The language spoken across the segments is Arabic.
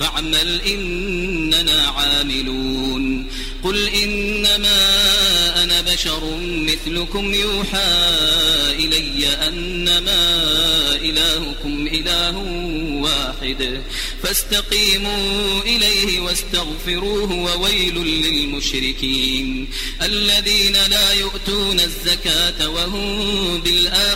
فاعمل إننا عاملون. قل إنما أنا بشر مثلكم يوحى إلي أنما إلهكم إله واحد. فاستقيموا إليه واستغفروه وويل للمشركين. الذين لا يؤتون الزكاة وهم بالآخرة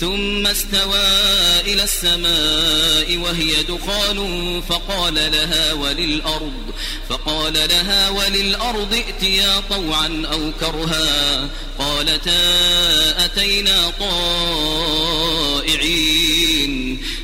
ثم استوى إلى السماء وهي دخان فقال لها وللأرض فقال لها وللأرض ائتيا طوعا أو كرها. قالتا أتينا طائعين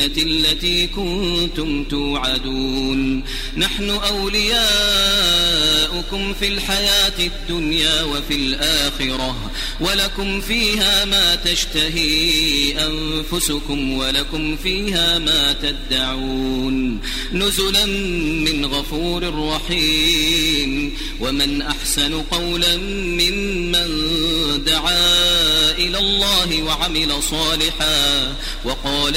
التي كنتم توعدون. نحن أولياؤكم في الحياة الدنيا وفي الآخرة. ولكم فيها ما تشتهي أنفسكم ولكم فيها ما تدعون. نزلا من غفور رحيم. ومن أحسن قولا ممن دعا إلى الله وعمل صالحا وقال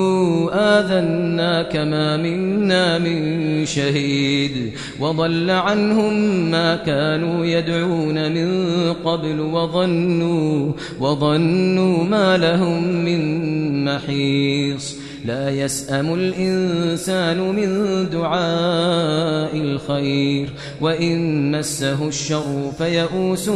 آذناك ما منا من شهيد وضل عنهم ما كانوا يدعون من قبل وظنوا وظنوا ما لهم من محيص لا يسأم الإنسان من دعاء الخير وإن مسه الشر فيئوس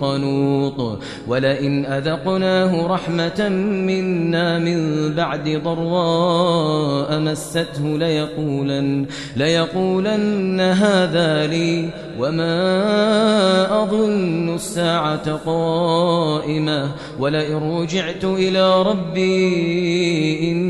قنوط. ولئن أذقناه رحمة منا من بعد ضراء مسته ليقولن, ليقولن هذا لي وما أظن الساعة قائمة. ولئن رجعت إلى ربي إن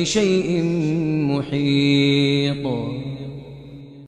بكل شيء محيط.